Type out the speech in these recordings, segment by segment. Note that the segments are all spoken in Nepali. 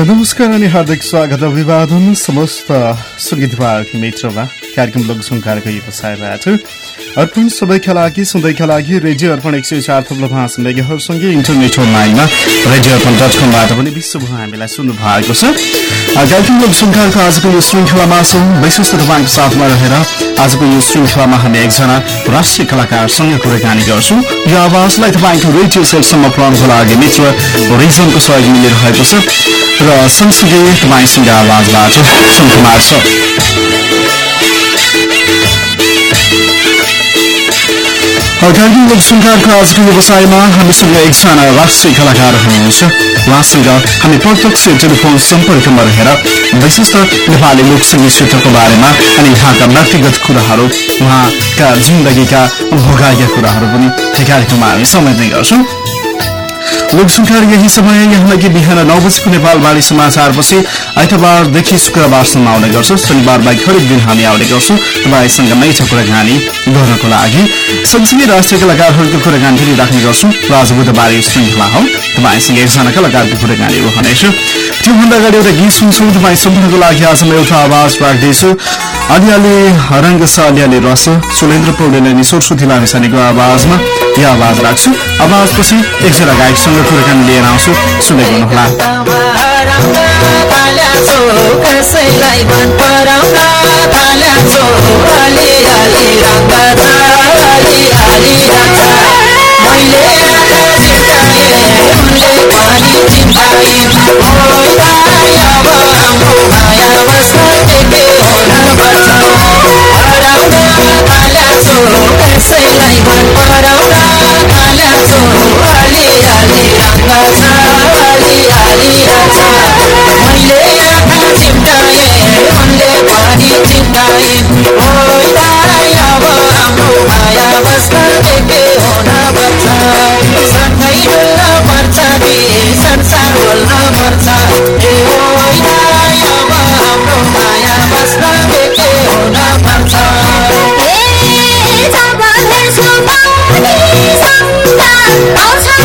नमस्कार अनि हार्दिक स्वागत अभिवादन समस्त सङ्गीत मित्रमा कार्यक्रम लोकसङ्कारको व्यवसायबाट अर्पण सबैका लागि सधैँका लागि रेडियो अर्पण एक सय चार थप्लो पाँच मेगाहरूसँगै इन्टरनेट अनलाइनमा रेडियो अर्पण डट कमबाट पनि विश्वभर हामीलाई सुन्नु भएको छ। कार्यक्रम लोकसङ्कारको आजको यो श्रृङ्खलामा छौँ। विशेष तपाईँको साथमा रहेर आजको यो श्रृङ्खलामा हामी एकजना राष्ट्रिय कलाकारसँग कुराकानी गर्छौँ। यो आवाजलाई तपाईँको रेडियो सेटसम्म पुऱ्याउनको लागि मित्र रिजनको सहयोग मिलिरहेको छ। र सँगसँगै तपाईँसँग आवाजबाट सुनकुमार छ कार्यक्रम लोकसङ्कारको आजको व्यवसायमा हामीसँग एकजना राष्ट्रिय कलाकार हुनुहुन्छ उहाँसँग हामी प्रत्यक्ष टेलिफोन सम्पर्कमा रहेर विशेष नेपाली लोकसङ्गीत क्षेत्रको बारेमा अनि उहाँका व्यक्तिगत कुराहरू उहाँका जिन्दगीका भोगाएका कुराहरू पनि कार्यक्रममा हामी समेट्ने गर्छौँ लोकसङ्कार यही समय यहाँलाई बिहान नौ बजीको नेपालबारी समाचारपछि आइतबारदेखि शुक्रबारसम्म आउने गर्छ। शनिबार बाहेक हरेक दिन हामी आउने गर्छौँ। तपाईँसँग नैठो कुराकानी गर्नको लागि। सँगसँगै राष्ट्रिय कलाकारहरूको कुराकानी पनि राख्ने गर्छौँ। आज बुधबार श्रृङ्खला हो। तपाईँसँग एकजना कलाकारको कुराकानी रहनेछ त्योभन्दा अगाडि एउटा गीत सुन्छौँ। तपाईँ लागि आज म एउटा आवाज राख्दैछु अलिअलि रङ्ग छ अलिअलि रस सुलेन्द्र पौडेलले निशोर सुथी लामिसानीको आवाजमा। यो आवाज राख्छु। आवाजपछि एकजना गायकसँग कुराकानी लिएर आउँछु। सुन्दै गर्नुहोला। मन पराउन थाल्छौ अलि अलि रङ्ग छ अलि मैले आँखा चिम्टाए उनले पनि चिम्टाए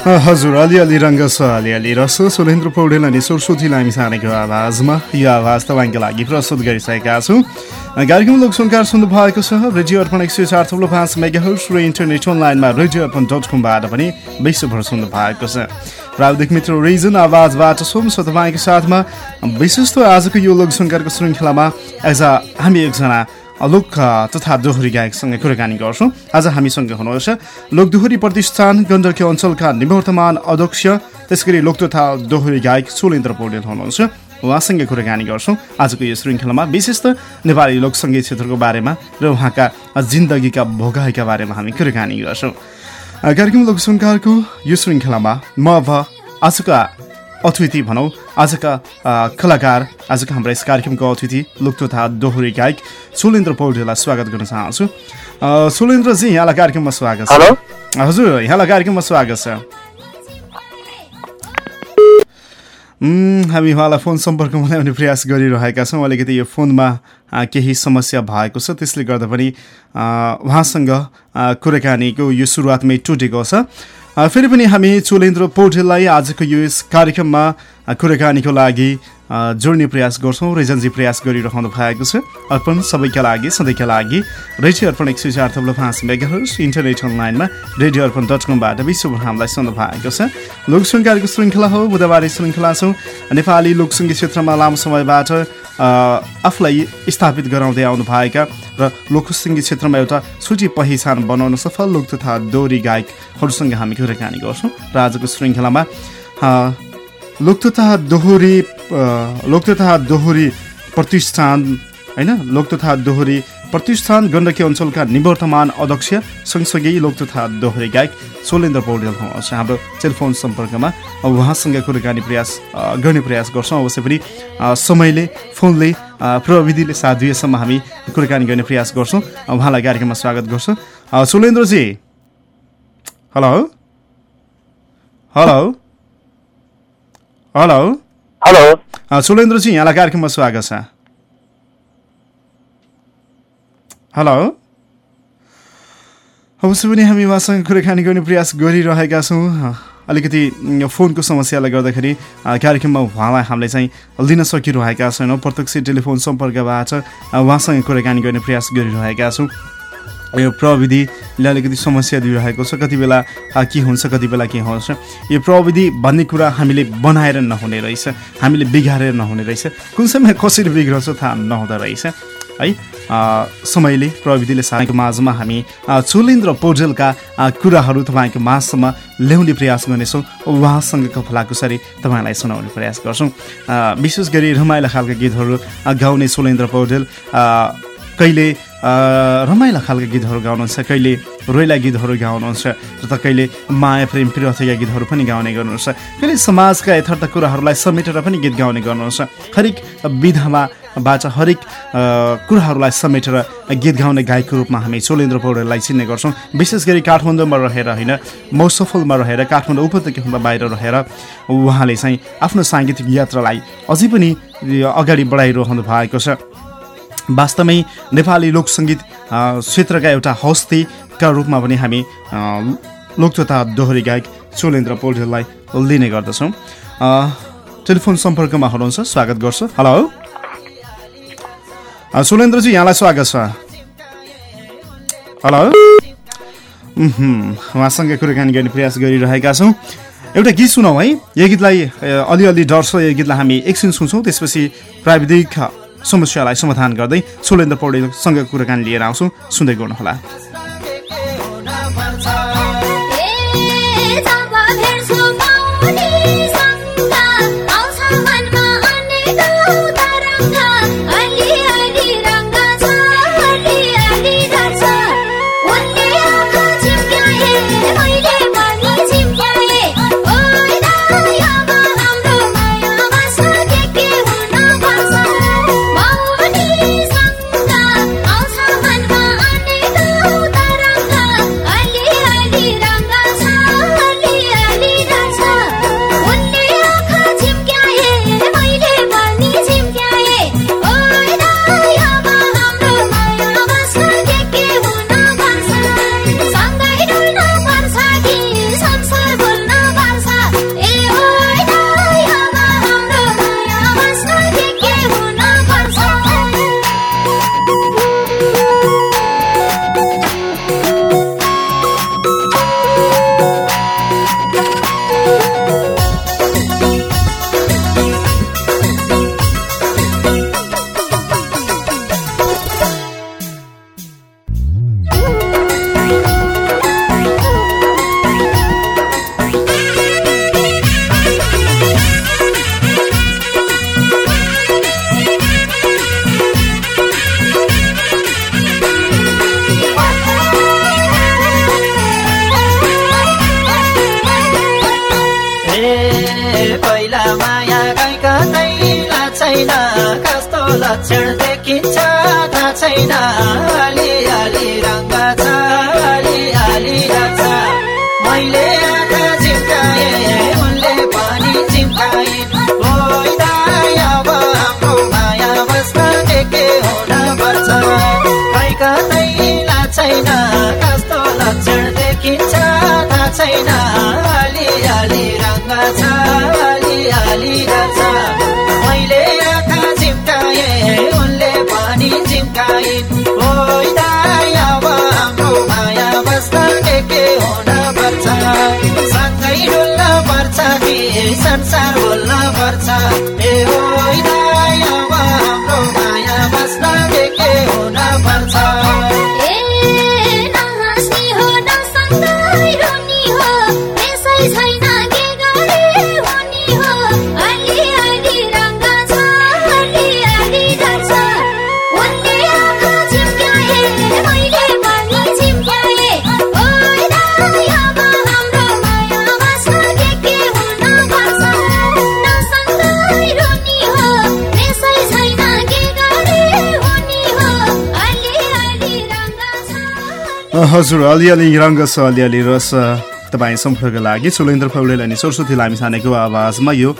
हजुर अलिअलि रङ्ग छ अलिअलि रस सुरेन्द्र पौडेल अनि सरस्वती लामी सानेको आवाजमा यो आवाज तपाईँको लागि प्रस्तुत गरिसकेका छौँ। कार्यक्रम लोकसङ्कार सुन्नु भएको छ रेडियो अर्पण एक सय चार थप्लो पाँच मेगाहर्स र इन्टरनेट अनलाइनमा रेडियो अर्पण डट कमबाट पनि विश्वभर सुन्नु भएको छ। प्राविधिक मित्र रिजन आवाजबाट सोम छ तपाईँको साथमा विशेष त आजको यो लोकसङ्कारको श्रृङ्खलामा एज हामी एकजना लोक तथा दोहोरी गायकसँग कुराकानी गर्छौँ। आज हामीसँग हुनुहुन्छ लोकदोहोरी प्रतिष्ठान गण्डकी अञ्चलका निवर्तमान अध्यक्ष त्यस गरी लोक तथा दोहोरी गायक सुलेन्द्र पौडेल हुनुहुन्छ। उहाँसँग कुराकानी गर्छौँ। आजको यो श्रृङ्खलामा विशेष त नेपाली लोकसङ्गीत क्षेत्रको बारेमा र उहाँका जिन्दगीका भोगाइका बारेमा हामी कुराकानी गर्छौँ। कार्यक्रम लोकसङ्कारको यो श्रृङ्खलामा म अब आजका अतिथि भनौँ। आजका कलाकार आजको हाम्रो यस कार्यक्रमको अतिथि लुक तथा दोहोरी गायक सुलेन्द्र पौडेललाई स्वागत गर्न चाहन्छु। सुलेन्द्रजी यहाँलाई कार्यक्रममा स्वागत छ। हजुर यहाँलाई कार्यक्रममा स्वागत छ। हामी उहाँलाई फोन सम्पर्कमा ल्याउने प्रयास गरिरहेका छौँ। अलिकति यो फोनमा केही समस्या भएको छ। त्यसले गर्दा पनि उहाँसँग कुराकानीको यो सुरुवातमै टुटेको छ। फेरि पनि हामी चोलेन्द्र पौडेललाई आजको यो कार्यक्रममा कुराकानीको लागि जोड्ने प्रयास गर्छौँ रेजनजी प्रयास गरिरहनु भएको छ। अर्पण सबैका लागि सधैँका लागि रेडियो अर्पण एक सय चार थप्लो पाँच इन्टरनेट अनलाइनमा रेडियो अर्पण डट कमबाट विश्वभर हामीलाई सुन्नु भएको छ। लोकसङ्गीतको श्रृङ्खला हो बुधबारे श्रृङ्खला छौँ। नेपाली लोकसङ्गीत क्षेत्रमा लामो समयबाट आफूलाई स्थापित गराउँदै आउनु भएका र लोकसङ्गीत क्षेत्रमा एउटा छुट्टी पहिचान बनाउन सफल लोक तथा दोहोरी गायकहरूसँग हामी कुराकानी गर्छौँ र आजको श्रृङ्खलामा लोक तथा दोहोरी लोक तथा दोहोरी प्रतिष्ठान होइन? लोक तथा दोहोरी प्रतिष्ठान गण्डकी अञ्चलका निवर्तमान अध्यक्ष सँगसँगै लोक तथा दोहोरी गायक सोलेन्द्र पौडेल हुनुहुन्छ हाम्रो टेलिफोन सम्पर्कमा उहाँसँग कुराकानी प्रयास गर्ने प्रयास गर्छौँ। अवश्य पनि समयले फोनले प्रविधिले साथ दिएसम्म हामी कुराकानी गर्ने प्रयास गर्छौँ। उहाँलाई कार्यक्रममा स्वागत गर्छौँ। सोलेन्द्रजी हेलो। हेलो। हेलो। हेलो। सुलेन्द्रजी यहाँलाई कार्यक्रममा स्वागत छ। हेलो? अवश्य पनि हामी उहाँसँग कुराकानी गर्ने प्रयास गरिरहेका छौँ। अलिकति फोनको समस्याले गर्दाखेरि कार्यक्रममा उहाँलाई हामीले चाहिँ लिन सकिरहेका छैनौँ। प्रत्यक्ष टेलिफोन सम्पर्कबाट उहाँसँग कुराकानी गर्ने प्रयास गरिरहेका छौँ। यो प्रविधिले अलिकति समस्या दिइरहेको छ। कति बेला के हुन्छ कति बेला के हुन्छ। यो प्रविधि भन्ने कुरा हामीले बनाएर नहुने रहेछ। हामीले बिगारेर नहुने रहेछ। कुन समय कसरी बिग्रन्छ थाहा नहुँदो रहेछ। है? समयले प्रविधिले साथीको माझमा हामी चुलेन्द्र पौडेलका कुराहरू तपाईँको माझसम्म ल्याउने प्रयास गर्नेछौँ। उहाँसँगको फलाकुसारी तपाईँलाई सुनाउने प्रयास गर्छौँ। विशेष गरी रमाइलो खालका गीतहरू गाउने सुलेन्द्र पौडेल कहिले रमाइला खालका गीतहरू गाउनुहुन्छ कहिले रोइला गीतहरू गाउनुहुन्छ र कहिले माया प्रेम प्रियथका गीतहरू पनि गाउने गर्नुहुन्छ। कहिले समाजका यथार्थ कुराहरूलाई समेटेर पनि गीत गाउने गर्नुहुन्छ। हरेक विधामा बाट हरेक कुराहरूलाई समेटेर गीत गाउने गायकको रूपमा हामी चोलेन्द्र पौडेललाई चिन्ने गर्छौँ। विशेष गरी काठमाडौँमा रहेर होइन मौसफलमा रहेर काठमाडौँ उपत्यकाभन्दा बाहिर रहेर उहाँले चाहिँ आफ्नो साङ्गीतिक यात्रालाई अझै पनि अगाडि बढाइरहनु भएको छ। वास्तवमै नेपाली लोकसङ्गीत क्षेत्रका एउटा हस्तीका रूपमा पनि हामी लोक तथा दोहोरी गायक चोलेन्द्र पौडेललाई लिने गर्दछौँ। टेलिफोन सम्पर्कमा हुनुहुन्छ स्वागत गर्छु। हेलो। सुलेन्द्रजी यहाँलाई स्वागत छ। हेलो। उहाँसँग कुराकानी गर्ने प्रयास गरिरहेका छौँ। एउटा गीत सुनौँ है। यो गीतलाई अलिअलि डर छ यो गीतलाई हामी एकछिन सुन्छौँ त्यसपछि प्राविधिक समस्यालाई समाधान गर्दै सुलेन्द्र पौडेलसँग कुराकानी लिएर आउँछौँ। सुन्दै गर्नुहोला। लक्षण देखिन्छ थाहा छैन संसार बोल्न पर्छ ए ओइ हजुर अलिअलि रङ्ग छ अलिअलि रस। तपाईँ सम्पर्कको लागि सुलेन्द्र पौडेल अनि सरस्वती लामी छानेको आवाजमा यो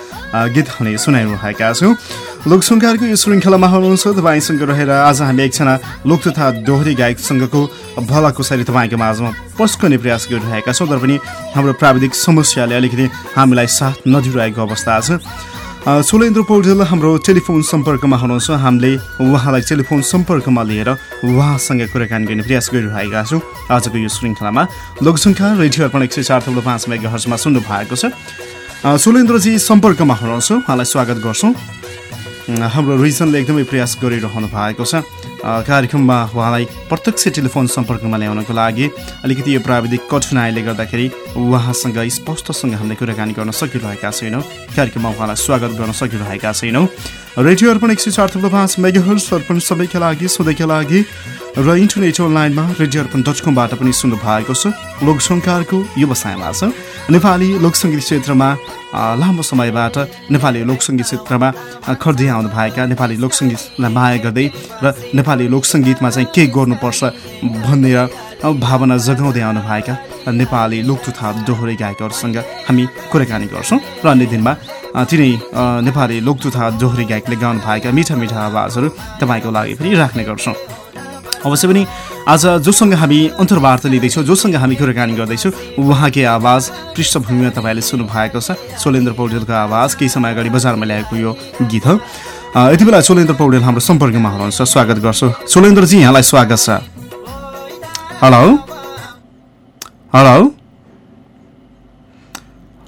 गीत हामी सुनाइरहेका छौँ। लोकसङ्कारको यो श्रृङ्खलामा हुनुहुन्छ तपाईँसँग रहेर आज हामी एकजना लोक तथा दोहोरी गायकसँगको भलाकुसारी तपाईँको माझमा पस्कने प्रयास गरिरहेका छौँ तर पनि हाम्रो प्राविधिक समस्याले अलिकति हामीलाई साथ नदिइरहेको अवस्था छ। सुलेन्द्र पौडेल हाम्रो टेलिफोन सम्पर्कमा हुनुहुन्छ। हामीले उहाँलाई टेलिफोन सम्पर्कमा लिएर उहाँसँग कुराकानी गर्ने प्रयास गरिरहेका छौँ। आजको यो श्रृङ्खलामा लोकसङ्ख्या रेडियो अर्पण एक सय चार थप्लो पाँच मेगा हर्समा सुन्नु भएको छ सुलेन्द्रजी सम्पर्कमा हुनुहुन्छ। उहाँलाई स्वागत गर्छौँ। हाम्रो रिजनले एकदमै प्रयास गरिरहनु भएको छ। कार्यक्रममा उहाँलाई प्रत्यक्ष टेलिफोन सम्पर्कमा ल्याउनको लागि अलिकति यो प्राविधिक कठिनाइले गर्दाखेरि उहाँसँग स्पष्टसँग हामीले कुराकानी गर्न सकिरहेका छैनौँ। कार्यक्रममा उहाँलाई स्वागत गर्न सकिरहेका छैनौँ। रेडियो अर्पण एक सय चार थुप्रो पाँच मेगाहर्स अर्पण सबैका लागि सधैँका लागि र इन्टरनेट अनलाइनमा रेडियो अर्पण डट कमबाट पनि सुन्नु भएको छ। लोकसङ्कारको व्यवसायमा छ। नेपाली लोकसङ्गीत क्षेत्रमा लामो समयबाट नेपाली लोकसङ्गीत क्षेत्रमा खर्दै आउनु भएका नेपाली लोकसङ्गीतलाई माया गर्दै र नेपाली लोकसङ्गीतमा चाहिँ के गर्नुपर्छ भनेर भावना जगाउँदै आउनु भएका नेपाली लोक तथा दोहोरी गायकहरूसँग हामी कुराकानी गर्छौँ। र अन्य दिनमा तिनै नेपाली लोक तथा दोहोरी गायकले गाउनु भएका मिठा मिठा आवाजहरू तपाईँको लागि पनि राख्ने गर्छौँ। अवश्य पनि आज जोसँग हामी अन्तर्वार्ता लिँदैछौँ जोसँग हामी कुराकानी गर्दैछौँ। उहाँकै आवाज पृष्ठभूमिमा तपाईँले सुन्नु भएको छ। सोलेन्द्र पौडेलको आवाज केही समय अगाडि बजारमा ल्याएको यो गीत हो। यति बेला सोलेन्द्र पौडेल हाम्रो सम्पर्कमा हुनुहुन्छ स्वागत गर्छु। सोलेन्द्रजी यहाँलाई स्वागत छ। हेलो? हेलो?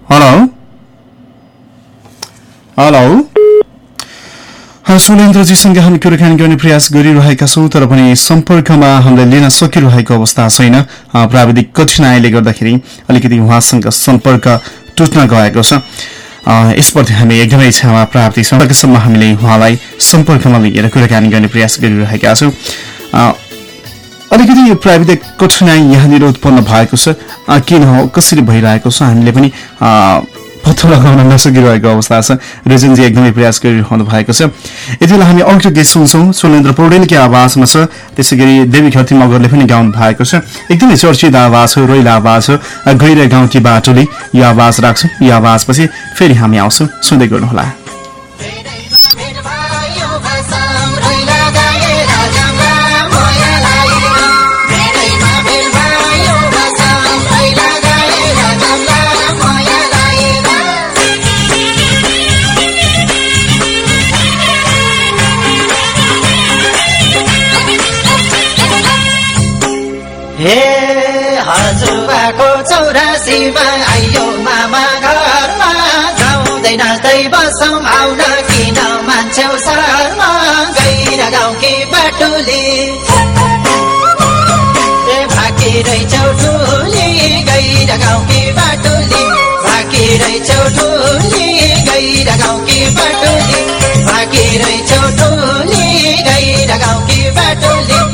हेलो? हेलो सुलेन्द्रजीसँग हामी कुराकानी गर्ने प्रयास गरिरहेका छौँ तर पनि सम्पर्कमा हामीले लिन सकिरहेको अवस्था छैन। प्राविधिक कठिनाइले गर्दाखेरि अलिकति उहाँसँग सम्पर्क टुट्न गएको छ। यसप्रति हामी एकदमै क्षमा प्राप्ति छौँ सकेसम्म हामीले उहाँलाई सम्पर्कमा लिएर कुराकानी गर्ने प्रयास गरिरहेका छौँ। अलिकति प्राविधिक कठिनाइ यहाँनिर उत्पन्न भएको छ। किन हो कसरी भइरहेको छ हामीले पनि पत्तो लगाउन नसकिरहेको अवस्था छ। रेजनजी एकदमै प्रयास गरिरहनु भएको छ। यति बेला हामी अर्को गीत सुन्छौँ। सुलेन्द्र पौडेलकै आवाजमा छ। त्यसै गरी देवी खती मगरले पनि गाउनु भएको छ। एकदमै चर्चित आवाज हो रोइला आवाज हो। गैर गाउँकी बाटोले यो आवाज राख्छौँ। यो आवाजपछि फेरि हामी आउँछौँ। सुन्दै गर्नुहोला। चौरासीमा आइयो मामा घरमा जाउँदै नाच्दै बसौँ आउन किन मान्छेउ सहरमा गैर गाउँकी बाटुली ए भाकी रहेछौ ठुली गैर गाउँकी बाटुली भाकी रहेछौ ठुली गैर गाउँकी बाटुली भाकी रहेछौ ठुली गाउँकी बाटुली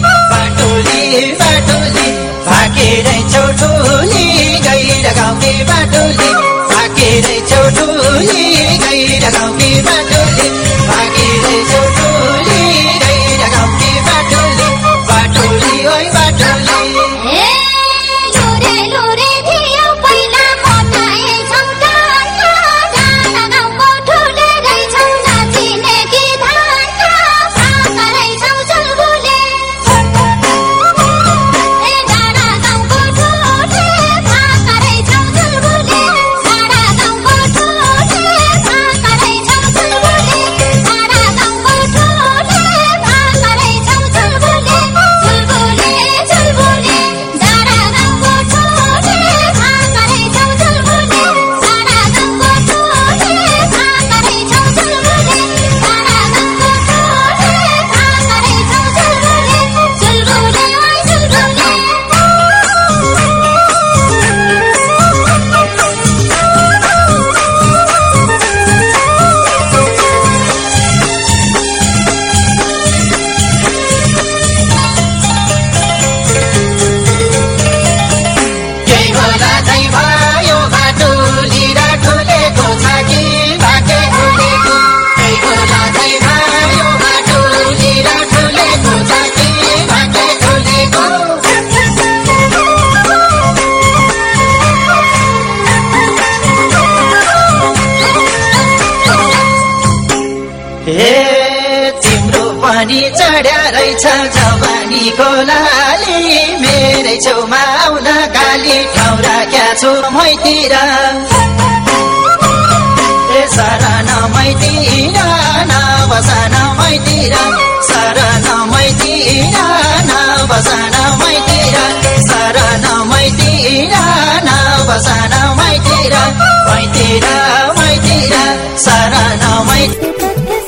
डोली रहेछ जवानीको लाली मेरै छेउमा आउन गाली ठाउँ राख्या छु मैतिर। ए शरण मैतिर नबसन मैतिर। शरण मैतिर नबसन मैतिर। शरण मैतिर नबसन मैतिर। मैतिर मैतिर। शरण मैतिर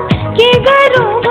के गरौँ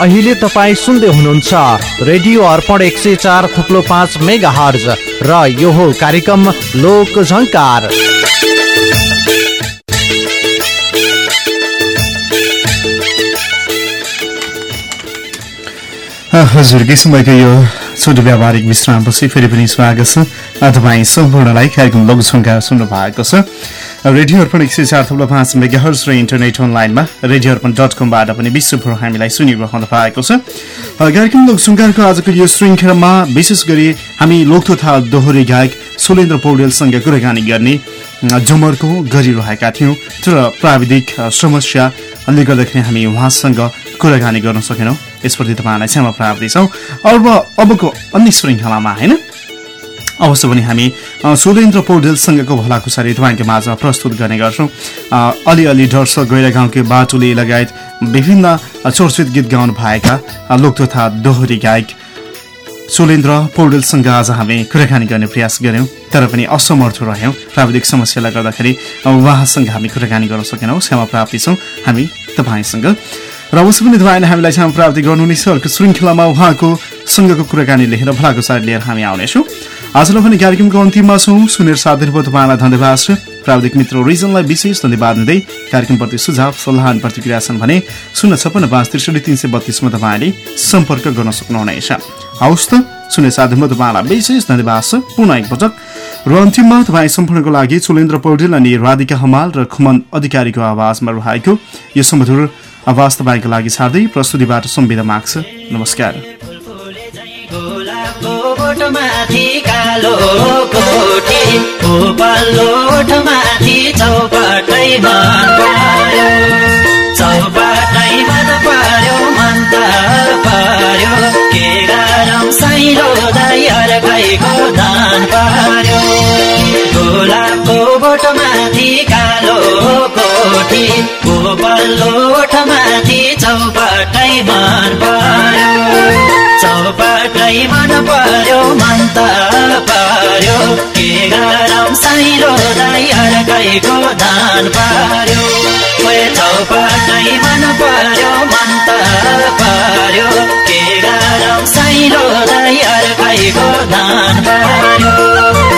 अहिले तपाईँ सुन्दै हुनुहुन्छ रेडियो अर्पण एक सय चार थुप्लो पाँच मेगा हर्ज र यो हो कार्यक्रम लोक झङ्कार हजुरकै समयको यो छोटो व्यावहारिक विश्रामपछि फेरि पनि स्वागत छ। तपाईँ सम्पूर्णलाई कार्यक्रम लघुसङ्कार सुन्नु भएको छ। रेडियो अर्पण एक सय चार थप्लो पाँच र इन्टरनेट अनलाइनमा रेडियो अर्पण डट कमबाट पनि विश्वभर हामीलाई सुनिरहनु भएको छ। कार्यक्रम लोकसङ्कारको आजको यो श्रृङ्खलामा विशेष गरी हामी लोक तथा दोहोरी गायक सुलेन्द्र पौडेलसँग कुराकानी गर्ने जमर्को गरिरहेका थियौँ। तर प्राविधिक समस्याले गर्दाखेरि हामी उहाँसँग कुराकानी गर्न सकेनौँ। यसप्रति तपाईँलाई क्षमा प्राप्ति छौँ। अब अबको अन्य श्रृङ्खलामा होइन? अवश्य पनि हामी सुरेन्द्र पौडेलसँगको भलाकुसारी तपाईँको माझमा प्रस्तुत गर्ने गर्छौँ। अलिअलि डर्स गैरा गाउँकै बाटुले लगायत विभिन्न चर्चित गीत गाउनु भएका लोक तथा दोहोरी गायक सुलेन्द्र पौडेलसँग आज हामी कुराकानी गर्ने प्रयास गऱ्यौँ तर पनि असमर्थ रह्यौँ। प्राविधिक समस्यालाई गर्दाखेरि उहाँसँग हामी कुराकानी गर्न सकेनौँ क्षमा प्राप्ति छौँ हामी तपाईँसँग। र अवश्य पनि तपाईँले हामीलाई क्षमा प्राप्ति गर्नुहुनेछ। अर्को श्रृङ्खलामा उहाँको सँगको कुराकानी लेखेर भलाको साथ लिएर हामी आउनेछौँ। आजलाई पनि कार्यक्रमको अन्तिममा छौँ। सुनेर साथ दिनुभयो तपाईँलाई धन्यवाद छ। प्राविधिक मित्र रिजनलाई विशेष धन्यवाद दिँदै कार्यक्रमप्रति सुझाव सल्लाह अनि प्रतिक्रिया छन् भने शून्य छप्पन्न पाँच त्रिसठी तिन सय बत्तिसमा तपाईँले सम्पर्क गर्न सक्नुहुनेछ। हवस् त साथ दिनुभयो तपाईँलाई विशेष धन्यवाद छ। पुनः एकपटक र अन्तिममा तपाईँ सम्पूर्णको लागि सुलेन्द्र पौडेल अनि राधिका हमाल र खुमन अधिकारीको आवाजमा रहेको यो सुमधुर आवाज तपाईँको लागि छाड्दै प्रस्तुतिबाट सम्विदा माग्छ। नमस्कार। गोलाको बोटमाथि कालो कोठी हो पल्लोठमाथि चौपाटै मन पर्यो चौपाटै मन पर्यो मन त पर्यो। के गरौँ साइलो दाइ अर्कैको दान पर्यो। गोलाको बोटमाथि कालो कोठी हो पल्लोठमाथि चौपाटै मन पर्यो मन पर्यो मन त पर्यो के गरम साइलो दाई अर्कैको धान पार्यो चौपटै मन पर्यो मन त पर्यो के गरम साइलो दाई अर्कैको धान पर्यो।